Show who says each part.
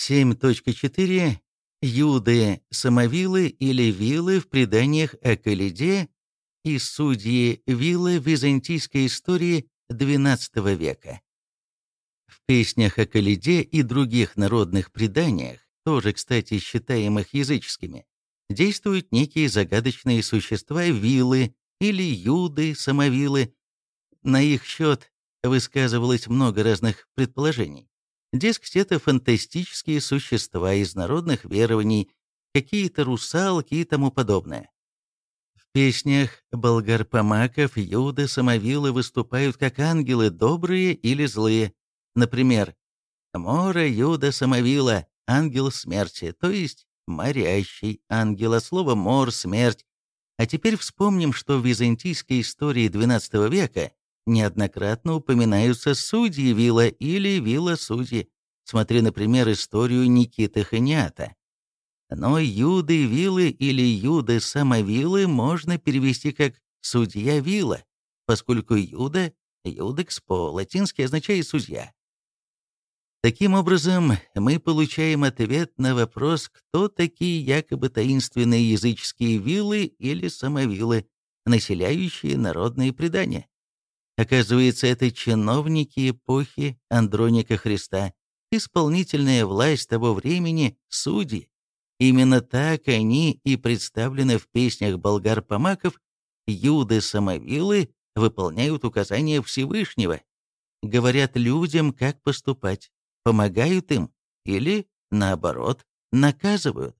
Speaker 1: 7.4. Юды, самовилы или вилы в преданиях о Калиде и судьи вилы византийской истории XII века. В песнях о Калиде и других народных преданиях, тоже, кстати, считаемых языческими, действуют некие загадочные существа вилы или юды, самовилы. На их счет высказывалось много разных предположений. Дескать, это фантастические существа из народных верований, какие-то русалки и тому подобное. В песнях болгарпомаков юды самовилы выступают как ангелы добрые или злые. Например, «Мора юда самовила, ангел смерти», то есть морящий ангел, от слова «мор» — смерть. А теперь вспомним, что в византийской истории XII века неоднократно упоминаются судьи вилла или вилла судьи. Смотри, например, историю Никиты Ханиата. Но юды виллы или юды самовиллы можно перевести как судья вилла, поскольку юда, юдекс по-латински означает судья. Таким образом, мы получаем ответ на вопрос, кто такие якобы таинственные языческие виллы или самовиллы, населяющие народные предания. Оказывается, это чиновники эпохи Андроника Христа, исполнительная власть того времени, судьи. Именно так они и представлены в песнях болгар-помаков, юды-самовилы выполняют указания Всевышнего, говорят людям, как поступать, помогают им или, наоборот, наказывают.